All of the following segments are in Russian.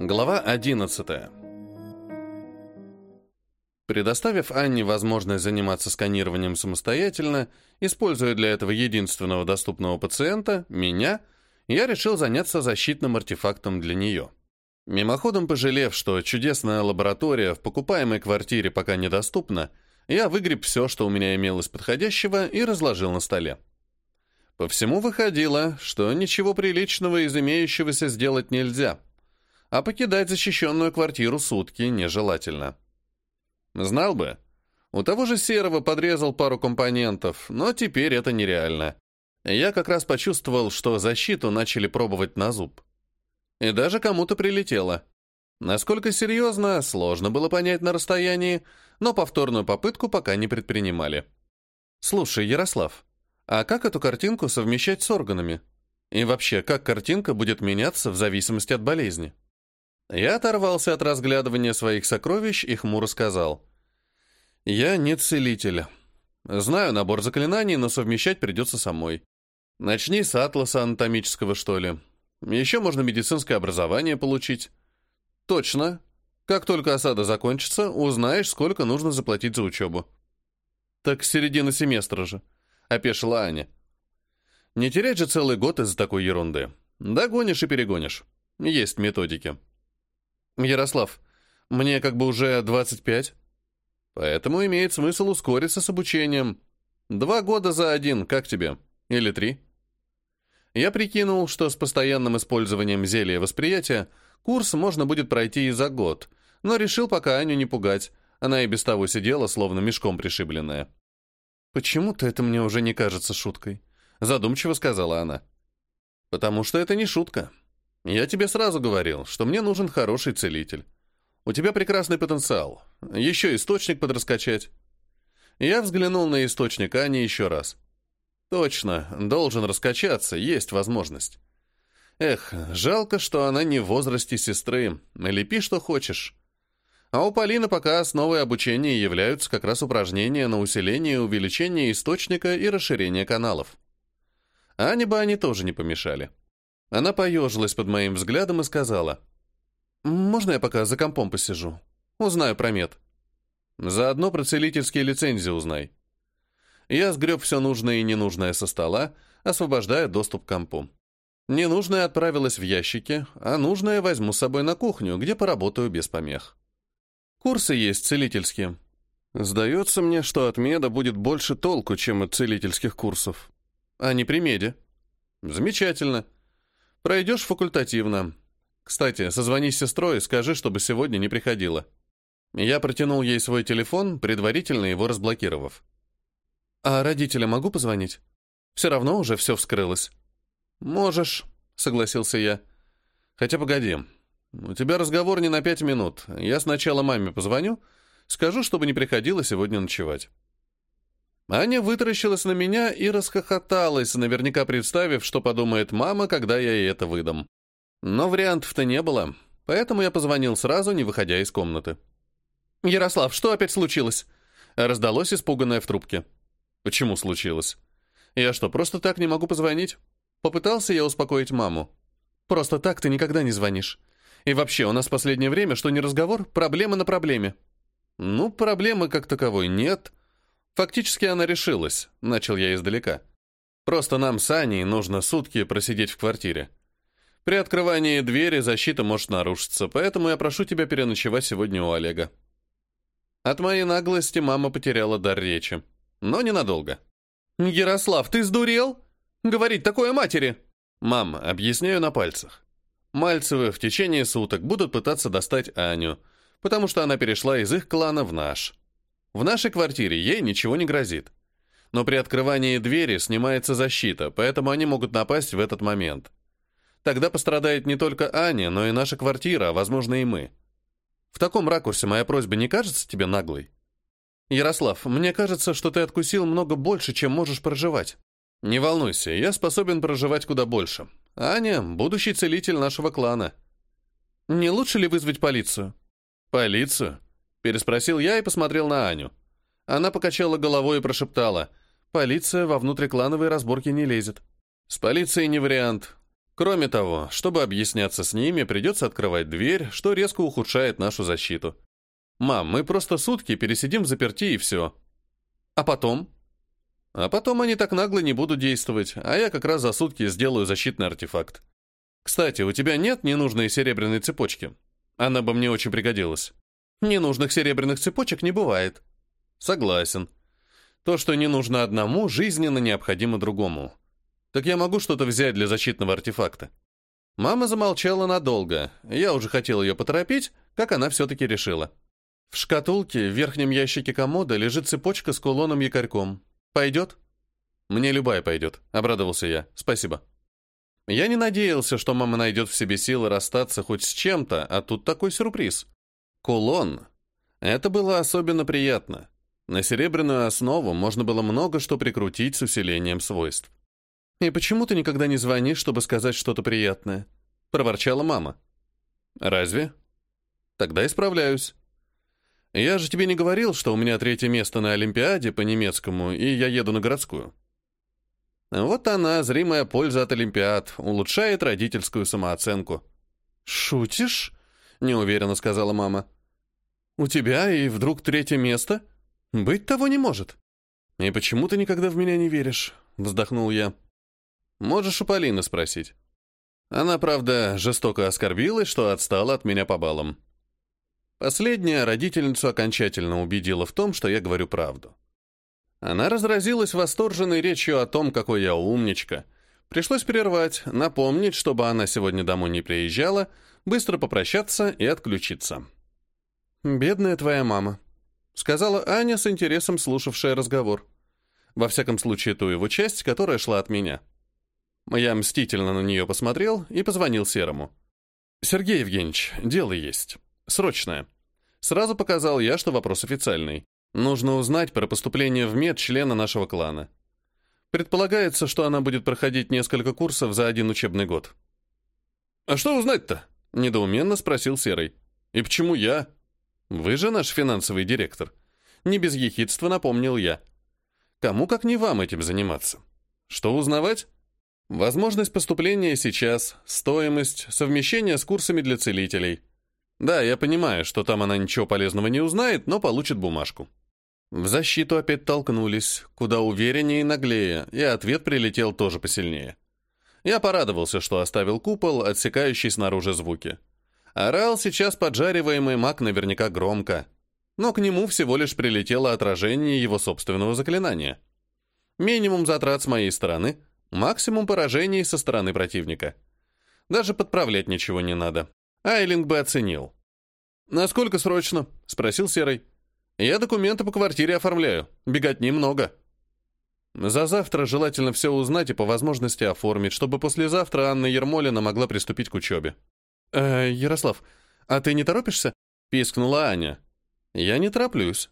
Глава 11. Предоставив Анне возможность заниматься сканированием самостоятельно, используя для этого единственного доступного пациента, меня, я решил заняться защитным артефактом для нее. Мимоходом пожалев, что чудесная лаборатория в покупаемой квартире пока недоступна, я выгреб все, что у меня имелось подходящего, и разложил на столе. По всему выходило, что ничего приличного из имеющегося сделать нельзя, а покидать защищенную квартиру сутки нежелательно. Знал бы, у того же Серого подрезал пару компонентов, но теперь это нереально. Я как раз почувствовал, что защиту начали пробовать на зуб. И даже кому-то прилетело. Насколько серьезно, сложно было понять на расстоянии, но повторную попытку пока не предпринимали. «Слушай, Ярослав, а как эту картинку совмещать с органами? И вообще, как картинка будет меняться в зависимости от болезни? Я оторвался от разглядывания своих сокровищ и хмуро сказал. Я не целитель. Знаю набор заклинаний, но совмещать придется самой. Начни с атласа анатомического, что ли. Еще можно медицинское образование получить. Точно. Как только осада закончится, узнаешь, сколько нужно заплатить за учебу. Так середина семестра же. — опешила Аня. «Не терять же целый год из-за такой ерунды. Догонишь и перегонишь. Есть методики». «Ярослав, мне как бы уже 25. Поэтому имеет смысл ускориться с обучением. Два года за один, как тебе? Или три?» Я прикинул, что с постоянным использованием зелья восприятия курс можно будет пройти и за год, но решил пока Аню не пугать. Она и без того сидела, словно мешком пришибленная. «Почему-то это мне уже не кажется шуткой», — задумчиво сказала она. «Потому что это не шутка. Я тебе сразу говорил, что мне нужен хороший целитель. У тебя прекрасный потенциал. Еще источник подраскачать». Я взглянул на источник Ани еще раз. «Точно, должен раскачаться, есть возможность». Эх, жалко, что она не в возрасте сестры. Лепи, что хочешь. А у Полины пока основой обучения являются как раз упражнения на усиление и увеличение источника и расширение каналов. Ане бы они тоже не помешали. Она поежилась под моим взглядом и сказала, «Можно я пока за компом посижу? Узнаю про мед». «Заодно про целительские лицензии узнай». Я сгреб все нужное и ненужное со стола, освобождая доступ к компу. Ненужное отправилось в ящики, а нужное возьму с собой на кухню, где поработаю без помех. Курсы есть целительские. Сдается мне, что от меда будет больше толку, чем от целительских курсов. А не при меде. Замечательно. Пройдешь факультативно. Кстати, созвонись с сестрой и скажи, чтобы сегодня не приходила. Я протянул ей свой телефон, предварительно его разблокировав. А родителя могу позвонить? Все равно уже все вскрылось. Можешь, согласился я. Хотя погоди, «У тебя разговор не на пять минут. Я сначала маме позвоню, скажу, чтобы не приходила сегодня ночевать». Аня вытаращилась на меня и расхохоталась, наверняка представив, что подумает мама, когда я ей это выдам. Но вариантов-то не было, поэтому я позвонил сразу, не выходя из комнаты. «Ярослав, что опять случилось?» Раздалось испуганное в трубке. «Почему случилось?» «Я что, просто так не могу позвонить?» Попытался я успокоить маму. «Просто так ты никогда не звонишь. И вообще, у нас в последнее время, что не разговор, проблема на проблеме. Ну, проблемы как таковой нет. Фактически она решилась, начал я издалека. Просто нам с Аней нужно сутки просидеть в квартире. При открывании двери защита может нарушиться, поэтому я прошу тебя переночевать сегодня у Олега. От моей наглости мама потеряла дар речи. Но ненадолго. «Ярослав, ты сдурел? Говорить такое матери!» «Мам, объясняю на пальцах. Мальцевы в течение суток будут пытаться достать Аню, потому что она перешла из их клана в наш. В нашей квартире ей ничего не грозит. Но при открывании двери снимается защита, поэтому они могут напасть в этот момент. Тогда пострадает не только Аня, но и наша квартира, а, возможно, и мы. В таком ракурсе моя просьба не кажется тебе наглой? Ярослав, мне кажется, что ты откусил много больше, чем можешь проживать. Не волнуйся, я способен проживать куда больше. Аня — будущий целитель нашего клана. Не лучше ли вызвать полицию? Полицию? Переспросил я и посмотрел на Аню. Она покачала головой и прошептала. Полиция во внутриклановые разборки не лезет. С полицией не вариант. Кроме того, чтобы объясняться с ними, придется открывать дверь, что резко ухудшает нашу защиту. Мам, мы просто сутки пересидим в заперти и все. А потом? А потом они так нагло не будут действовать, а я как раз за сутки сделаю защитный артефакт. Кстати, у тебя нет ненужной серебряной цепочки? Она бы мне очень пригодилась. Ненужных серебряных цепочек не бывает. Согласен. То, что не нужно одному, жизненно необходимо другому. Так я могу что-то взять для защитного артефакта. Мама замолчала надолго. Я уже хотел ее поторопить, как она все-таки решила. В шкатулке в верхнем ящике комода лежит цепочка с кулоном-якорьком. Пойдет? Мне любая пойдет, обрадовался я. Спасибо. Я не надеялся, что мама найдет в себе силы расстаться хоть с чем-то, а тут такой сюрприз. Кулон. Это было особенно приятно. На серебряную основу можно было много что прикрутить с усилением свойств. «И почему ты никогда не звонишь, чтобы сказать что-то приятное?» — проворчала мама. «Разве?» «Тогда исправляюсь. Я же тебе не говорил, что у меня третье место на Олимпиаде по немецкому, и я еду на городскую». Вот она, зримая польза от Олимпиад, улучшает родительскую самооценку. «Шутишь?» — неуверенно сказала мама. «У тебя и вдруг третье место? Быть того не может». «И почему ты никогда в меня не веришь?» — вздохнул я. «Можешь у Полины спросить». Она, правда, жестоко оскорбилась, что отстала от меня по баллам. Последняя родительницу окончательно убедила в том, что я говорю правду. Она разразилась восторженной речью о том, какой я умничка. Пришлось прервать, напомнить, чтобы она сегодня домой не приезжала, быстро попрощаться и отключиться. «Бедная твоя мама», — сказала Аня с интересом слушавшая разговор. Во всяком случае, ту его часть, которая шла от меня. Я мстительно на нее посмотрел и позвонил Серому. «Сергей Евгеньевич, дело есть. Срочное». Сразу показал я, что вопрос официальный. Нужно узнать про поступление в мед члена нашего клана. Предполагается, что она будет проходить несколько курсов за один учебный год. «А что узнать-то?» — недоуменно спросил Серый. «И почему я?» «Вы же наш финансовый директор». Не без ехидства напомнил я. «Кому, как не вам, этим заниматься? Что узнавать?» «Возможность поступления сейчас, стоимость, совмещение с курсами для целителей». Да, я понимаю, что там она ничего полезного не узнает, но получит бумажку. В защиту опять толкнулись, куда увереннее и наглее, и ответ прилетел тоже посильнее. Я порадовался, что оставил купол, отсекающий снаружи звуки. Орал сейчас поджариваемый маг наверняка громко, но к нему всего лишь прилетело отражение его собственного заклинания. Минимум затрат с моей стороны, максимум поражений со стороны противника. Даже подправлять ничего не надо. Айлинг бы оценил. «Насколько срочно?» — спросил Серый. «Я документы по квартире оформляю. Бегать немного». За завтра желательно все узнать и по возможности оформить, чтобы послезавтра Анна Ермолина могла приступить к учебе. «Э, Ярослав, а ты не торопишься?» — пискнула Аня. «Я не тороплюсь.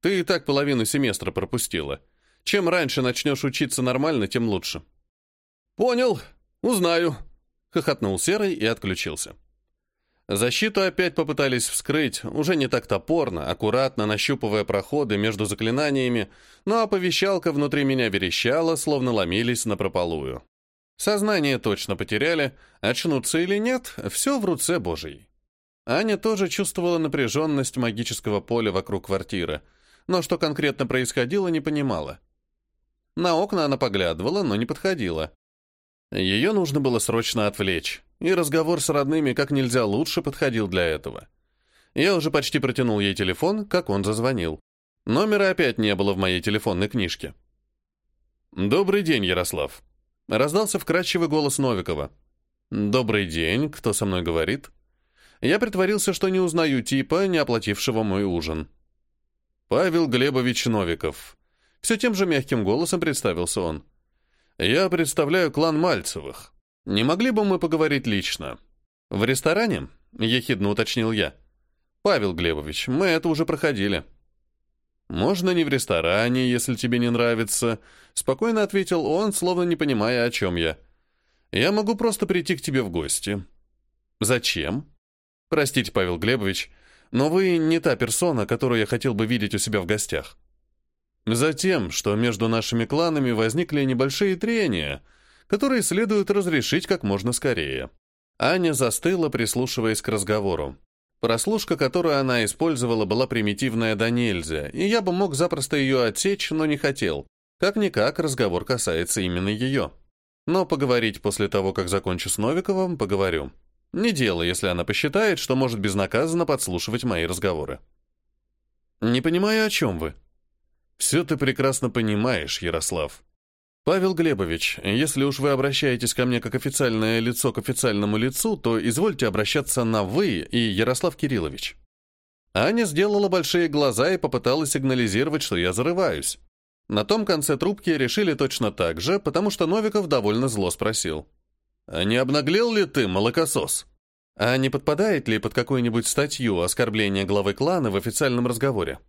Ты и так половину семестра пропустила. Чем раньше начнешь учиться нормально, тем лучше». «Понял. Узнаю», — хохотнул Серый и отключился. Защиту опять попытались вскрыть, уже не так топорно, аккуратно нащупывая проходы между заклинаниями, но оповещалка внутри меня верещала, словно ломились на прополую. Сознание точно потеряли, очнуться или нет, все в руце Божьей. Аня тоже чувствовала напряженность магического поля вокруг квартиры, но что конкретно происходило, не понимала. На окна она поглядывала, но не подходила. Ее нужно было срочно отвлечь и разговор с родными как нельзя лучше подходил для этого. Я уже почти протянул ей телефон, как он зазвонил. Номера опять не было в моей телефонной книжке. «Добрый день, Ярослав», — раздался вкрадчивый голос Новикова. «Добрый день, кто со мной говорит?» Я притворился, что не узнаю типа, не оплатившего мой ужин. «Павел Глебович Новиков». Все тем же мягким голосом представился он. «Я представляю клан Мальцевых. «Не могли бы мы поговорить лично?» «В ресторане?» — ехидно уточнил я. «Павел Глебович, мы это уже проходили». «Можно не в ресторане, если тебе не нравится», — спокойно ответил он, словно не понимая, о чем я. «Я могу просто прийти к тебе в гости». «Зачем?» «Простите, Павел Глебович, но вы не та персона, которую я хотел бы видеть у себя в гостях». «Затем, что между нашими кланами возникли небольшие трения», которые следует разрешить как можно скорее. Аня застыла, прислушиваясь к разговору. Прослушка, которую она использовала, была примитивная до нельзя, и я бы мог запросто ее отсечь, но не хотел. Как-никак, разговор касается именно ее. Но поговорить после того, как закончу с Новиковым, поговорю. Не дело, если она посчитает, что может безнаказанно подслушивать мои разговоры. «Не понимаю, о чем вы». «Все ты прекрасно понимаешь, Ярослав. Павел Глебович, если уж вы обращаетесь ко мне как официальное лицо к официальному лицу, то извольте обращаться на «вы» и Ярослав Кириллович». Аня сделала большие глаза и попыталась сигнализировать, что я зарываюсь. На том конце трубки решили точно так же, потому что Новиков довольно зло спросил. «А не обнаглел ли ты, молокосос?» А не подпадает ли под какую-нибудь статью оскорбления главы клана в официальном разговоре?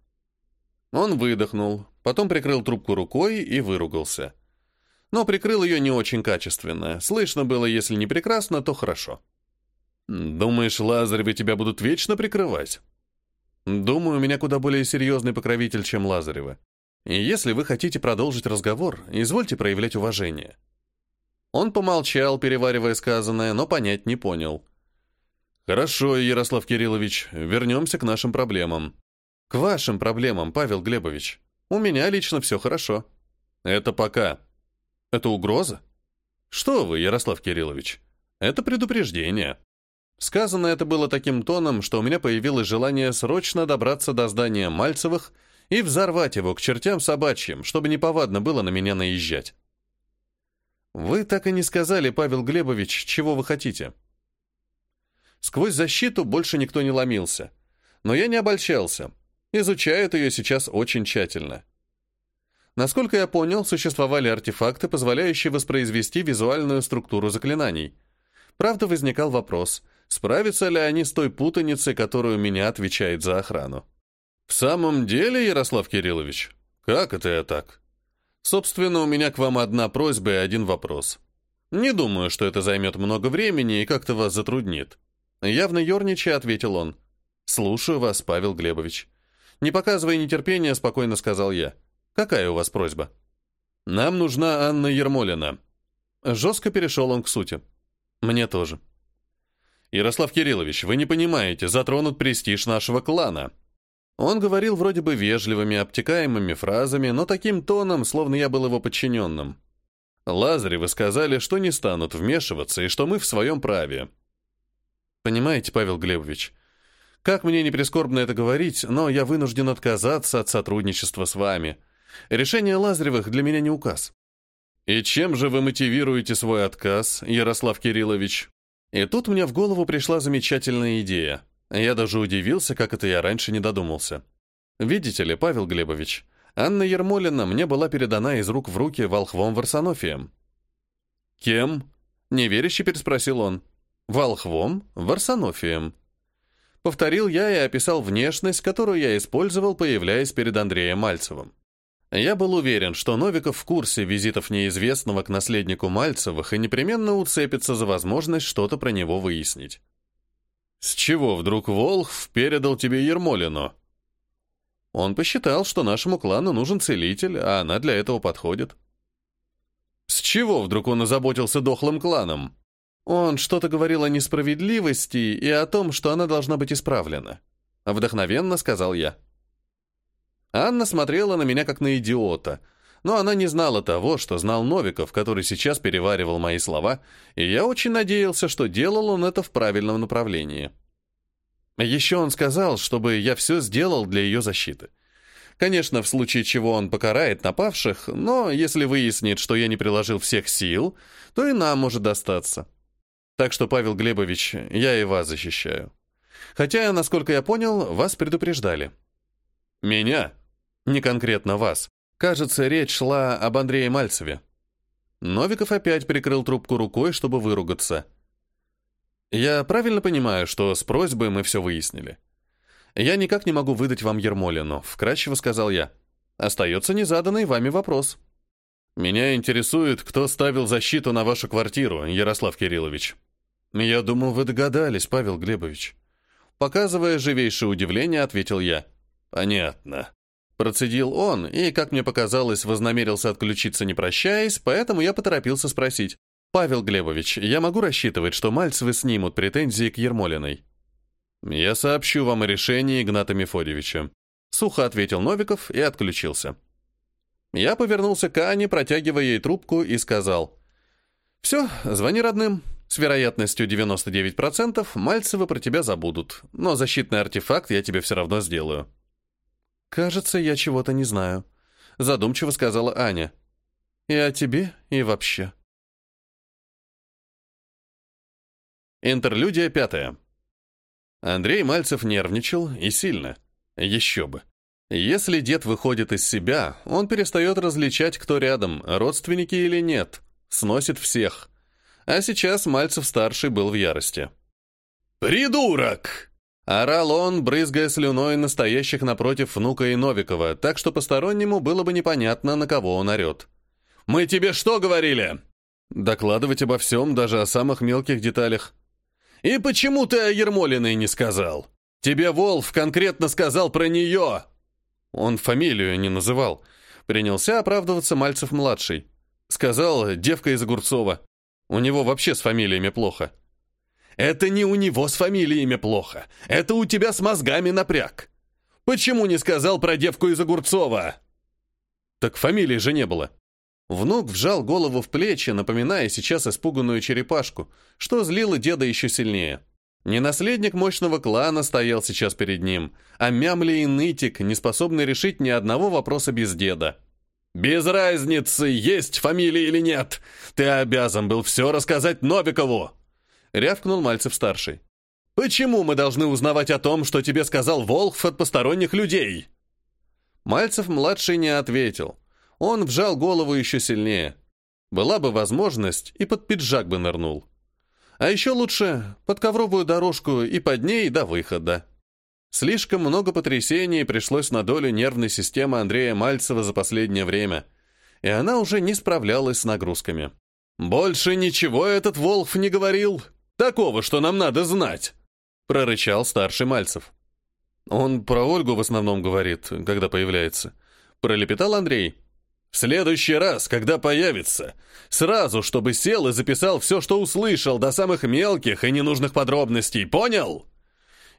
Он выдохнул, потом прикрыл трубку рукой и выругался. Но прикрыл ее не очень качественно. Слышно было, если не прекрасно, то хорошо. «Думаешь, Лазаревы тебя будут вечно прикрывать?» «Думаю, у меня куда более серьезный покровитель, чем Лазаревы. И если вы хотите продолжить разговор, извольте проявлять уважение». Он помолчал, переваривая сказанное, но понять не понял. «Хорошо, Ярослав Кириллович, вернемся к нашим проблемам». «К вашим проблемам, Павел Глебович. У меня лично все хорошо». «Это пока». «Это угроза?» «Что вы, Ярослав Кириллович? Это предупреждение». Сказано это было таким тоном, что у меня появилось желание срочно добраться до здания Мальцевых и взорвать его к чертям собачьим, чтобы неповадно было на меня наезжать. «Вы так и не сказали, Павел Глебович, чего вы хотите». Сквозь защиту больше никто не ломился. Но я не обольщался. Изучают ее сейчас очень тщательно. Насколько я понял, существовали артефакты, позволяющие воспроизвести визуальную структуру заклинаний. Правда, возникал вопрос, справятся ли они с той путаницей, которую меня отвечает за охрану. «В самом деле, Ярослав Кириллович, как это я так?» «Собственно, у меня к вам одна просьба и один вопрос. Не думаю, что это займет много времени и как-то вас затруднит. Явно ерничая, ответил он. «Слушаю вас, Павел Глебович». Не показывая нетерпения, спокойно сказал я. «Какая у вас просьба?» «Нам нужна Анна Ермолина». Жестко перешел он к сути. «Мне тоже». «Ярослав Кириллович, вы не понимаете, затронут престиж нашего клана». Он говорил вроде бы вежливыми, обтекаемыми фразами, но таким тоном, словно я был его подчиненным. Лазаревы сказали, что не станут вмешиваться и что мы в своем праве. Понимаете, Павел Глебович, как мне не прискорбно это говорить, но я вынужден отказаться от сотрудничества с вами. Решение Лазаревых для меня не указ. И чем же вы мотивируете свой отказ, Ярослав Кириллович? И тут мне в голову пришла замечательная идея. Я даже удивился, как это я раньше не додумался. Видите ли, Павел Глебович, Анна Ермолина мне была передана из рук в руки волхвом Варсонофием. «Кем?» — неверяще переспросил он. Волхвом, Варсонофием. Повторил я и описал внешность, которую я использовал, появляясь перед Андреем Мальцевым. Я был уверен, что Новиков в курсе визитов неизвестного к наследнику Мальцевых и непременно уцепится за возможность что-то про него выяснить. «С чего вдруг Волхв передал тебе Ермолину?» Он посчитал, что нашему клану нужен целитель, а она для этого подходит. «С чего вдруг он озаботился дохлым кланом?» Он что-то говорил о несправедливости и о том, что она должна быть исправлена. Вдохновенно сказал я. Анна смотрела на меня как на идиота, но она не знала того, что знал Новиков, который сейчас переваривал мои слова, и я очень надеялся, что делал он это в правильном направлении. Еще он сказал, чтобы я все сделал для ее защиты. Конечно, в случае чего он покарает напавших, но если выяснит, что я не приложил всех сил, то и нам может достаться. Так что, Павел Глебович, я и вас защищаю. Хотя, насколько я понял, вас предупреждали. Меня? Не конкретно вас. Кажется, речь шла об Андрее Мальцеве. Новиков опять прикрыл трубку рукой, чтобы выругаться. Я правильно понимаю, что с просьбой мы все выяснили? Я никак не могу выдать вам Ермолину, вкратчиво сказал я. Остается незаданный вами вопрос. Меня интересует, кто ставил защиту на вашу квартиру, Ярослав Кириллович. «Я думал, вы догадались, Павел Глебович». Показывая живейшее удивление, ответил я. «Понятно». Процедил он и, как мне показалось, вознамерился отключиться, не прощаясь, поэтому я поторопился спросить. «Павел Глебович, я могу рассчитывать, что Мальцевы снимут претензии к Ермолиной?» «Я сообщу вам о решении Игната Мефодьевича», — сухо ответил Новиков и отключился. Я повернулся к Ане, протягивая ей трубку, и сказал, «Все, звони родным. С вероятностью 99% Мальцевы про тебя забудут, но защитный артефакт я тебе все равно сделаю». «Кажется, я чего-то не знаю», — задумчиво сказала Аня. «И о тебе, и вообще». Интерлюдия пятая. Андрей Мальцев нервничал и сильно. Еще бы. Если дед выходит из себя, он перестает различать, кто рядом, родственники или нет. Сносит всех. А сейчас Мальцев-старший был в ярости. «Придурок!» Орал он, брызгая слюной настоящих напротив внука и Новикова, так что постороннему было бы непонятно, на кого он орет. «Мы тебе что говорили?» Докладывать обо всем, даже о самых мелких деталях. «И почему ты о Ермолиной не сказал? Тебе Волф конкретно сказал про нее!» Он фамилию не называл. Принялся оправдываться Мальцев-младший. Сказал, девка из Огурцова. У него вообще с фамилиями плохо. Это не у него с фамилиями плохо. Это у тебя с мозгами напряг. Почему не сказал про девку из Огурцова? Так фамилии же не было. Внук вжал голову в плечи, напоминая сейчас испуганную черепашку, что злило деда еще сильнее. Не наследник мощного клана стоял сейчас перед ним, а мямли и нытик, не способный решить ни одного вопроса без деда. «Без разницы, есть фамилия или нет! Ты обязан был все рассказать Новикову!» — рявкнул Мальцев-старший. «Почему мы должны узнавать о том, что тебе сказал Волхв от посторонних людей?» Мальцев-младший не ответил. Он вжал голову еще сильнее. Была бы возможность, и под пиджак бы нырнул. А еще лучше под ковровую дорожку и под ней до выхода. Слишком много потрясений пришлось на долю нервной системы Андрея Мальцева за последнее время, и она уже не справлялась с нагрузками. «Больше ничего этот Волф не говорил!» Такого, что нам надо знать!» — прорычал старший Мальцев. «Он про Ольгу в основном говорит, когда появляется». Пролепетал Андрей. «В следующий раз, когда появится, сразу, чтобы сел и записал все, что услышал, до самых мелких и ненужных подробностей, понял?»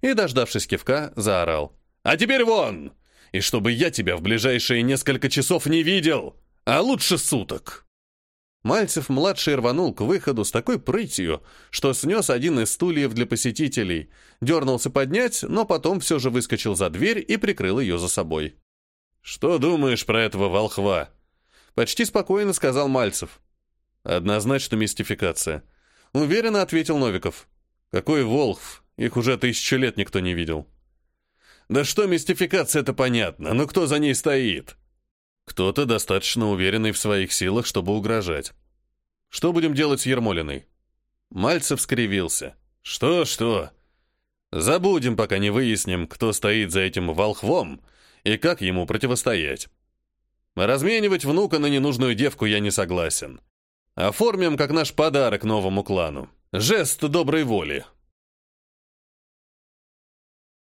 И, дождавшись кивка, заорал. «А теперь вон! И чтобы я тебя в ближайшие несколько часов не видел, а лучше суток!» Мальцев-младший рванул к выходу с такой прытью, что снес один из стульев для посетителей, дернулся поднять, но потом все же выскочил за дверь и прикрыл ее за собой. «Что думаешь про этого волхва?» Почти спокойно сказал Мальцев. «Однозначно мистификация». Уверенно ответил Новиков. «Какой волхв? Их уже тысячу лет никто не видел». «Да что мистификация, это понятно, но кто за ней стоит?» Кто-то достаточно уверенный в своих силах, чтобы угрожать. Что будем делать с Ермолиной? Мальцев скривился. Что-что? Забудем, пока не выясним, кто стоит за этим волхвом и как ему противостоять. Разменивать внука на ненужную девку я не согласен. Оформим как наш подарок новому клану. Жест доброй воли.